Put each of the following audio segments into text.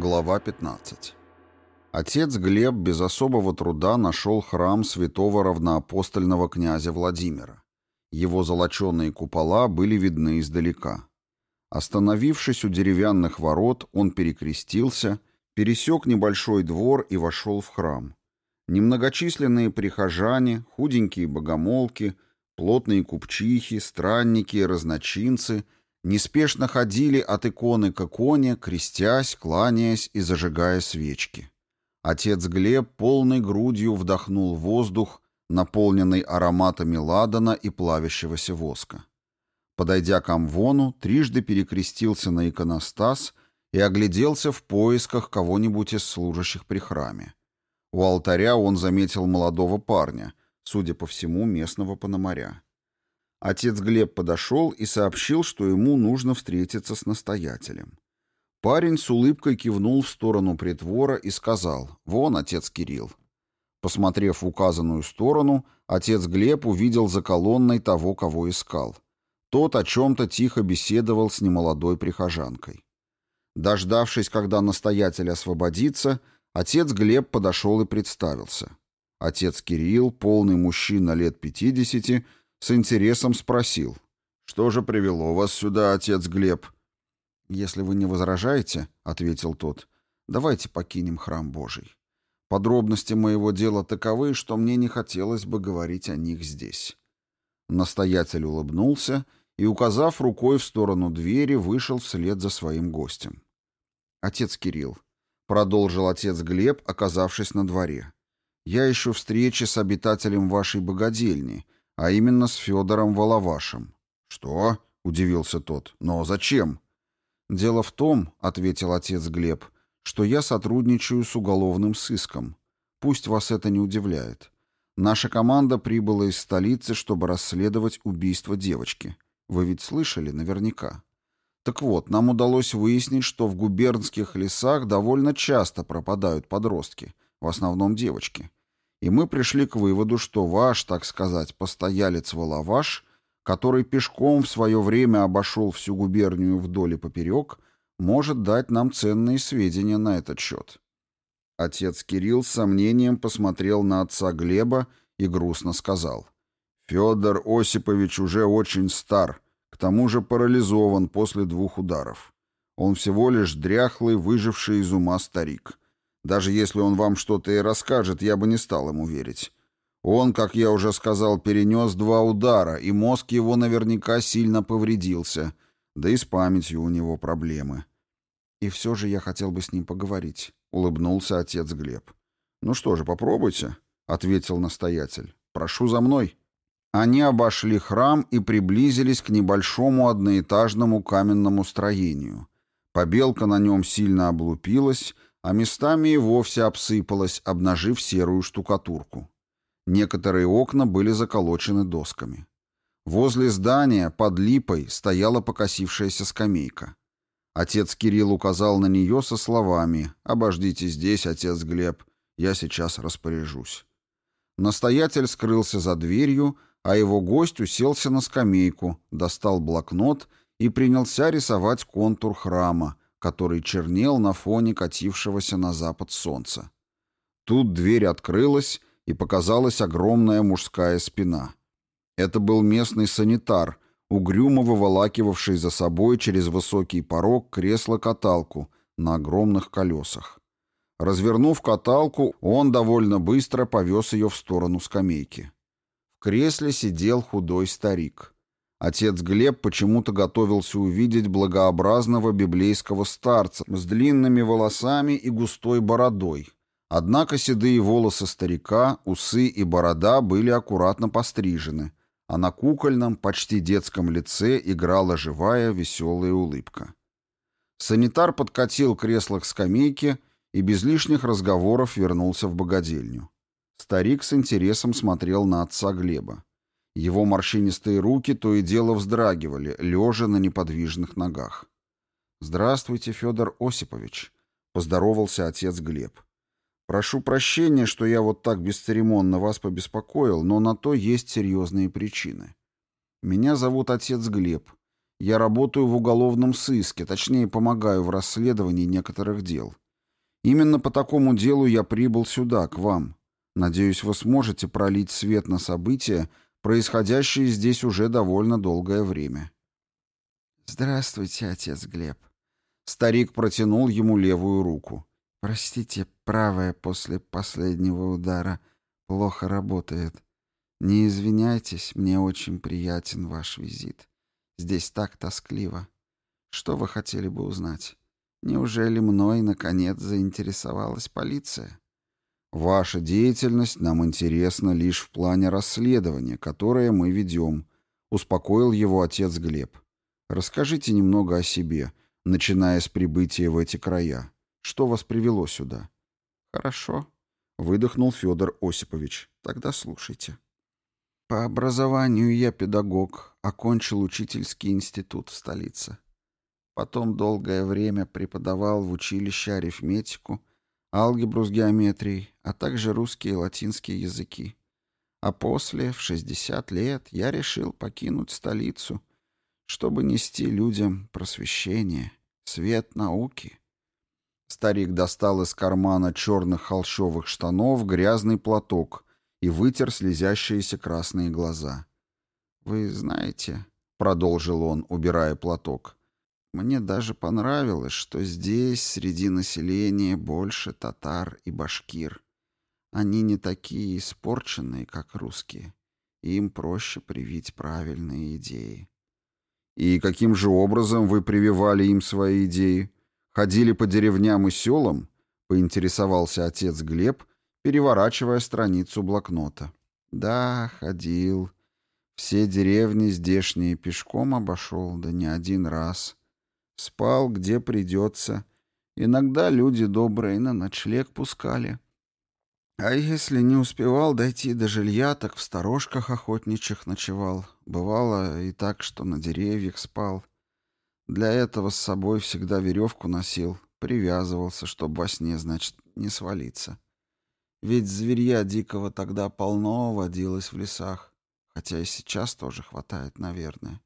Глава 15. Отец Глеб без особого труда нашел храм святого равноапостольного князя Владимира. Его золоченые купола были видны издалека. Остановившись у деревянных ворот, он перекрестился, пересек небольшой двор и вошел в храм. Немногочисленные прихожане, худенькие богомолки, плотные купчихи, странники, разночинцы — неспешно ходили от иконы к иконе, крестясь, кланяясь и зажигая свечки. Отец Глеб полной грудью вдохнул воздух, наполненный ароматами ладана и плавящегося воска. Подойдя к Амвону, трижды перекрестился на иконостас и огляделся в поисках кого-нибудь из служащих при храме. У алтаря он заметил молодого парня, судя по всему, местного пономаря. Отец Глеб подошел и сообщил, что ему нужно встретиться с настоятелем. Парень с улыбкой кивнул в сторону притвора и сказал «Вон отец Кирилл». Посмотрев в указанную сторону, отец Глеб увидел за колонной того, кого искал. Тот о чем-то тихо беседовал с немолодой прихожанкой. Дождавшись, когда настоятель освободится, отец Глеб подошел и представился. Отец Кирилл, полный мужчина лет пятидесяти, с интересом спросил. «Что же привело вас сюда, отец Глеб?» «Если вы не возражаете, — ответил тот, — давайте покинем храм Божий. Подробности моего дела таковы, что мне не хотелось бы говорить о них здесь». Настоятель улыбнулся и, указав рукой в сторону двери, вышел вслед за своим гостем. «Отец Кирилл», — продолжил отец Глеб, оказавшись на дворе, — «я ищу встречи с обитателем вашей богадельни, — а именно с Федором Воловашем. «Что?» — удивился тот. «Но зачем?» «Дело в том», — ответил отец Глеб, — «что я сотрудничаю с уголовным сыском. Пусть вас это не удивляет. Наша команда прибыла из столицы, чтобы расследовать убийство девочки. Вы ведь слышали наверняка. Так вот, нам удалось выяснить, что в губернских лесах довольно часто пропадают подростки, в основном девочки и мы пришли к выводу, что ваш, так сказать, постоялец Воловаш, который пешком в свое время обошел всю губернию вдоль и поперек, может дать нам ценные сведения на этот счет. Отец Кирилл с сомнением посмотрел на отца Глеба и грустно сказал. «Федор Осипович уже очень стар, к тому же парализован после двух ударов. Он всего лишь дряхлый, выживший из ума старик. Даже если он вам что-то и расскажет, я бы не стал ему верить. Он, как я уже сказал, перенес два удара, и мозг его наверняка сильно повредился. Да и с памятью у него проблемы. И все же я хотел бы с ним поговорить, — улыбнулся отец Глеб. «Ну что же, попробуйте», — ответил настоятель. «Прошу за мной». Они обошли храм и приблизились к небольшому одноэтажному каменному строению. Побелка на нем сильно облупилась, а местами и вовсе обсыпалась, обнажив серую штукатурку. Некоторые окна были заколочены досками. Возле здания, под липой, стояла покосившаяся скамейка. Отец Кирилл указал на нее со словами «Обождите здесь, отец Глеб, я сейчас распоряжусь». Настоятель скрылся за дверью, а его гость уселся на скамейку, достал блокнот и принялся рисовать контур храма, который чернел на фоне катившегося на запад солнца. Тут дверь открылась, и показалась огромная мужская спина. Это был местный санитар, угрюмо выволакивавший за собой через высокий порог кресло-каталку на огромных колесах. Развернув каталку, он довольно быстро повез ее в сторону скамейки. В кресле сидел худой старик. Отец Глеб почему-то готовился увидеть благообразного библейского старца с длинными волосами и густой бородой. Однако седые волосы старика, усы и борода были аккуратно пострижены, а на кукольном, почти детском лице играла живая веселая улыбка. Санитар подкатил кресло к скамейке и без лишних разговоров вернулся в богадельню. Старик с интересом смотрел на отца Глеба. Его морщинистые руки то и дело вздрагивали, лежа на неподвижных ногах. «Здравствуйте, Федор Осипович», — поздоровался отец Глеб. «Прошу прощения, что я вот так бесцеремонно вас побеспокоил, но на то есть серьезные причины. Меня зовут отец Глеб. Я работаю в уголовном сыске, точнее, помогаю в расследовании некоторых дел. Именно по такому делу я прибыл сюда, к вам. Надеюсь, вы сможете пролить свет на события, происходящие здесь уже довольно долгое время. «Здравствуйте, отец Глеб». Старик протянул ему левую руку. «Простите, правая после последнего удара плохо работает. Не извиняйтесь, мне очень приятен ваш визит. Здесь так тоскливо. Что вы хотели бы узнать? Неужели мной, наконец, заинтересовалась полиция?» Ваша деятельность нам интересна лишь в плане расследования, которое мы ведем», — успокоил его отец Глеб. «Расскажите немного о себе, начиная с прибытия в эти края. Что вас привело сюда?» «Хорошо», — выдохнул Федор Осипович. «Тогда слушайте». «По образованию я педагог, окончил учительский институт в столице. Потом долгое время преподавал в училище арифметику — алгебру с геометрией, а также русский и латинский языки. А после, в 60 лет, я решил покинуть столицу, чтобы нести людям просвещение, свет науки. Старик достал из кармана черных холщовых штанов грязный платок и вытер слезящиеся красные глаза. «Вы знаете», — продолжил он, убирая платок, — мне даже понравилось, что здесь среди населения больше татар и башкир. Они не такие испорченные, как русские. Им проще привить правильные идеи. И каким же образом вы прививали им свои идеи? Ходили по деревням и селам? Поинтересовался отец Глеб, переворачивая страницу блокнота. Да, ходил. Все деревни здешние пешком обошел, да не один раз — Спал, где придется. Иногда люди добрые на ночлег пускали. А если не успевал дойти до жилья, так в сторожках охотничьих ночевал. Бывало и так, что на деревьях спал. Для этого с собой всегда веревку носил, привязывался, чтобы во сне, значит, не свалиться. Ведь зверья дикого тогда полно водилось в лесах, хотя и сейчас тоже хватает, наверное.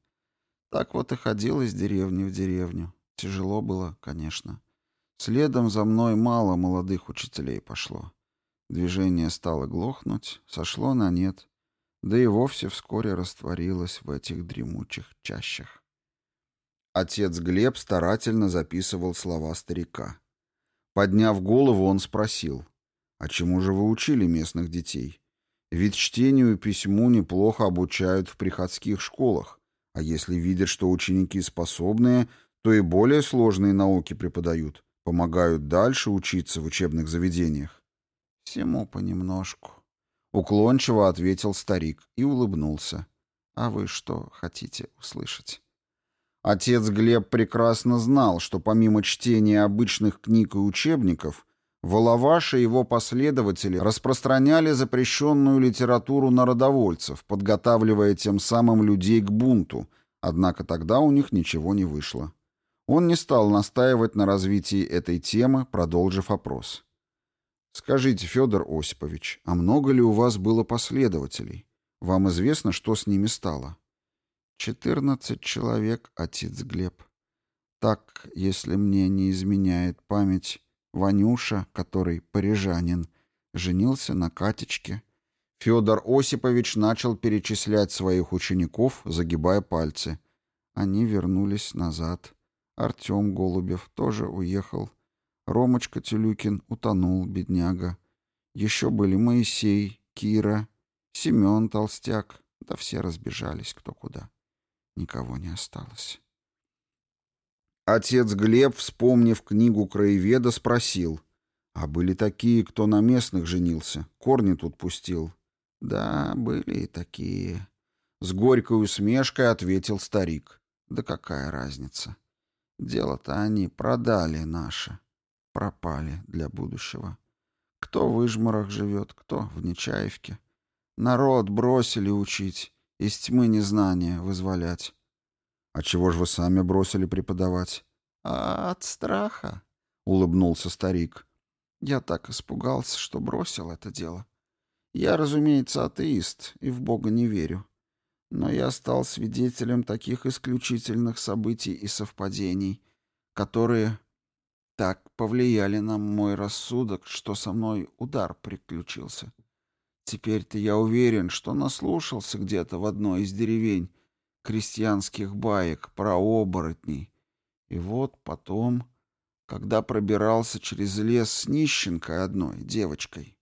Так вот и ходил из деревни в деревню. Тяжело было, конечно. Следом за мной мало молодых учителей пошло. Движение стало глохнуть, сошло на нет, да и вовсе вскоре растворилось в этих дремучих чащах. Отец Глеб старательно записывал слова старика. Подняв голову, он спросил, «А чему же вы учили местных детей? Ведь чтению и письму неплохо обучают в приходских школах. А если видят, что ученики способные, то и более сложные науки преподают, помогают дальше учиться в учебных заведениях. «Всему понемножку», — уклончиво ответил старик и улыбнулся. «А вы что хотите услышать?» Отец Глеб прекрасно знал, что помимо чтения обычных книг и учебников, Воловаши и его последователи распространяли запрещенную литературу народовольцев, подготавливая тем самым людей к бунту, Однако тогда у них ничего не вышло. Он не стал настаивать на развитии этой темы, продолжив опрос. «Скажите, Федор Осипович, а много ли у вас было последователей? Вам известно, что с ними стало?» «Четырнадцать человек, отец Глеб. Так, если мне не изменяет память, Ванюша, который парижанин, женился на Катечке, Федор Осипович начал перечислять своих учеников, загибая пальцы. Они вернулись назад. Артем Голубев тоже уехал. Ромочка Тюлюкин утонул, бедняга. Еще были Моисей, Кира, Семен Толстяк. Да все разбежались кто куда. Никого не осталось. Отец Глеб, вспомнив книгу краеведа, спросил. А были такие, кто на местных женился, корни тут пустил. Да, были и такие. С горькой усмешкой ответил старик. Да какая разница? Дело-то они продали наше. Пропали для будущего. Кто в Ижмарах живет, кто в Нечаевке. Народ бросили учить, из тьмы незнания вызволять. А чего же вы сами бросили преподавать? А от страха, — улыбнулся старик. Я так испугался, что бросил это дело. — я, разумеется, атеист и в Бога не верю. Но я стал свидетелем таких исключительных событий и совпадений, которые так повлияли на мой рассудок, что со мной удар приключился. Теперь-то я уверен, что наслушался где-то в одной из деревень крестьянских баек про оборотней. И вот потом, когда пробирался через лес с нищенкой одной, девочкой,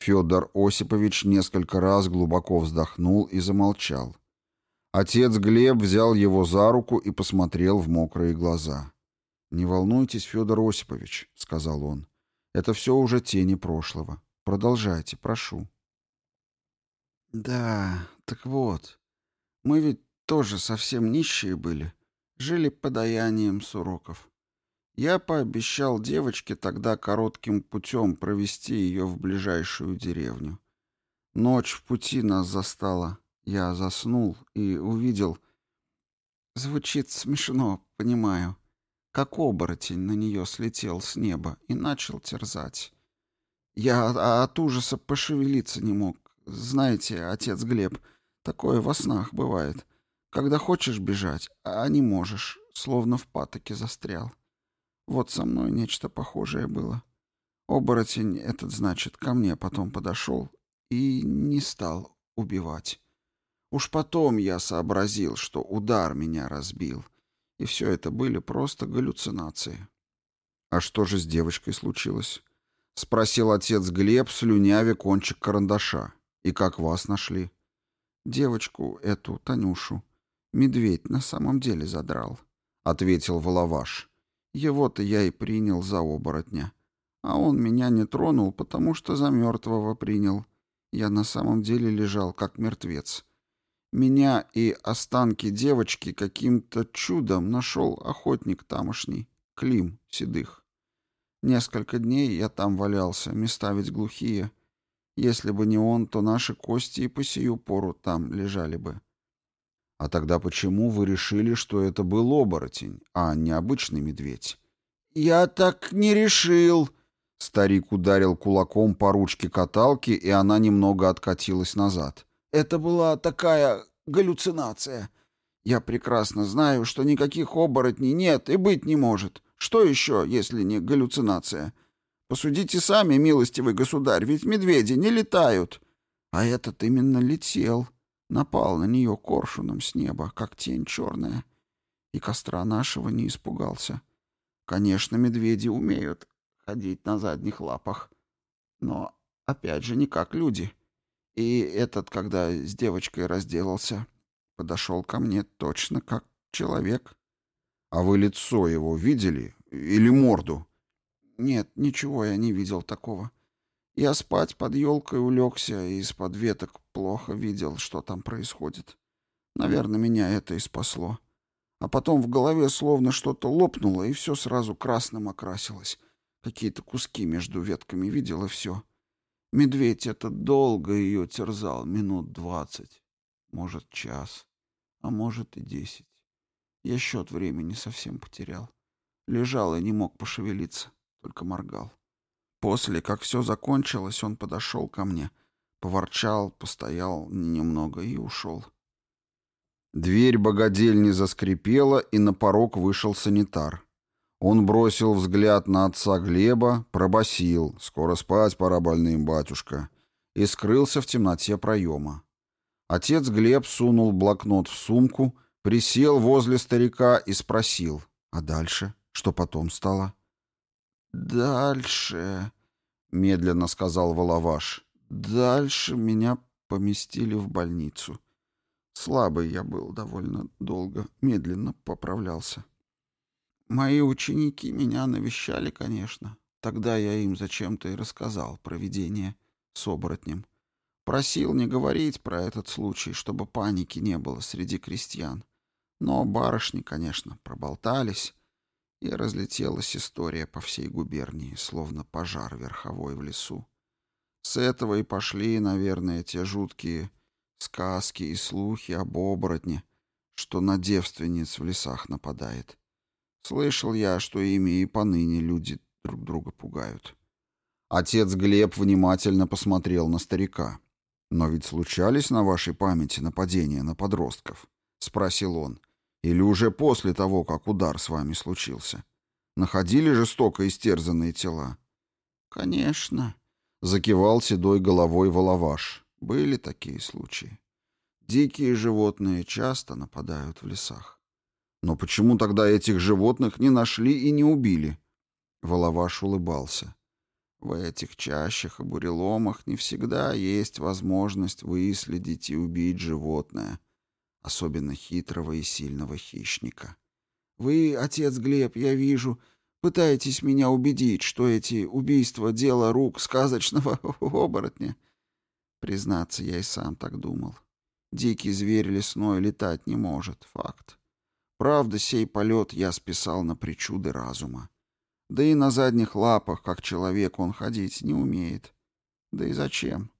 Федор Осипович несколько раз глубоко вздохнул и замолчал. Отец Глеб взял его за руку и посмотрел в мокрые глаза. «Не волнуйтесь, Федор Осипович», — сказал он. «Это все уже тени прошлого. Продолжайте, прошу». «Да, так вот, мы ведь тоже совсем нищие были. Жили подаянием с уроков. Я пообещал девочке тогда коротким путем провести ее в ближайшую деревню. Ночь в пути нас застала. Я заснул и увидел... Звучит смешно, понимаю. Как оборотень на нее слетел с неба и начал терзать. Я от ужаса пошевелиться не мог. Знаете, отец Глеб, такое во снах бывает. Когда хочешь бежать, а не можешь, словно в патоке застрял. Вот со мной нечто похожее было. Оборотень этот, значит, ко мне потом подошел и не стал убивать. Уж потом я сообразил, что удар меня разбил, и все это были просто галлюцинации. «А что же с девочкой случилось?» — спросил отец Глеб, слюнявя кончик карандаша. «И как вас нашли?» «Девочку эту, Танюшу, медведь на самом деле задрал», — ответил Воловаш. Его-то я и принял за оборотня. А он меня не тронул, потому что за мертвого принял. Я на самом деле лежал, как мертвец. Меня и останки девочки каким-то чудом нашел охотник тамошний, Клим Седых. Несколько дней я там валялся, места ведь глухие. Если бы не он, то наши кости и по сию пору там лежали бы. А тогда почему вы решили, что это был оборотень, а не обычный медведь? Я так не решил. Старик ударил кулаком по ручке каталки, и она немного откатилась назад. Это была такая галлюцинация. Я прекрасно знаю, что никаких оборотней нет и быть не может. Что еще, если не галлюцинация? Посудите сами, милостивый государь, ведь медведи не летают. А этот именно летел. Напал на нее коршуном с неба, как тень черная. И костра нашего не испугался. Конечно, медведи умеют ходить на задних лапах. Но, опять же, не как люди. И этот, когда с девочкой разделался, подошел ко мне точно как человек. — А вы лицо его видели? Или морду? — Нет, ничего я не видел такого. Я спать под елкой улегся и из-под веток плохо видел, что там происходит. Наверное, меня это и спасло. А потом в голове словно что-то лопнуло, и все сразу красным окрасилось. Какие-то куски между ветками видел, и все. Медведь это долго ее терзал, минут двадцать, может, час, а может и десять. Я счет времени совсем потерял. Лежал и не мог пошевелиться, только моргал. После, как все закончилось, он подошел ко мне, поворчал, постоял немного и ушел. Дверь богадельни заскрипела, и на порог вышел санитар. Он бросил взгляд на отца Глеба, пробасил «Скоро спать пора больным, батюшка», и скрылся в темноте проема. Отец Глеб сунул блокнот в сумку, присел возле старика и спросил «А дальше? Что потом стало?» «Дальше», — медленно сказал Воловаш, — «дальше меня поместили в больницу. Слабый я был довольно долго, медленно поправлялся. Мои ученики меня навещали, конечно. Тогда я им зачем-то и рассказал про видение с оборотнем. Просил не говорить про этот случай, чтобы паники не было среди крестьян. Но барышни, конечно, проболтались, и разлетелась история по всей губернии, словно пожар верховой в лесу. С этого и пошли, наверное, те жуткие сказки и слухи об оборотне, что на девственниц в лесах нападает. Слышал я, что ими и поныне люди друг друга пугают. Отец Глеб внимательно посмотрел на старика. «Но ведь случались на вашей памяти нападения на подростков?» — спросил он. Или уже после того, как удар с вами случился? Находили жестоко истерзанные тела? Конечно, закивал седой головой Воловаш. Были такие случаи. Дикие животные часто нападают в лесах. Но почему тогда этих животных не нашли и не убили? Воловаш улыбался. В этих чащах и буреломах не всегда есть возможность выследить и убить животное, особенно хитрого и сильного хищника. «Вы, отец Глеб, я вижу, пытаетесь меня убедить, что эти убийства — дело рук сказочного оборотня». Признаться, я и сам так думал. Дикий зверь лесной летать не может, факт. Правда, сей полет я списал на причуды разума. Да и на задних лапах, как человек, он ходить не умеет. Да и зачем?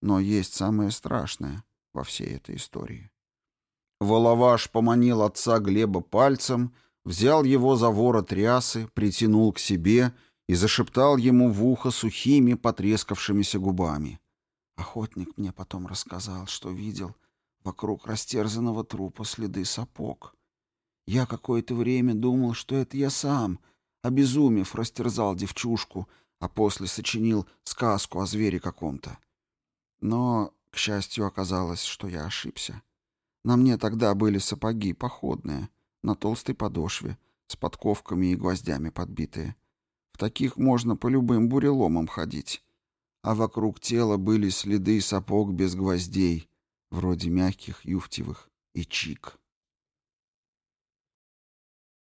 Но есть самое страшное во всей этой истории. Воловаш поманил отца Глеба пальцем, взял его за ворот рясы, притянул к себе и зашептал ему в ухо сухими, потрескавшимися губами. Охотник мне потом рассказал, что видел вокруг растерзанного трупа следы сапог. Я какое-то время думал, что это я сам, обезумев, растерзал девчушку, а после сочинил сказку о звере каком-то. Но, к счастью, оказалось, что я ошибся. На мне тогда были сапоги походные, на толстой подошве, с подковками и гвоздями подбитые. В таких можно по любым буреломам ходить. А вокруг тела были следы сапог без гвоздей, вроде мягких, юфтевых, и чик.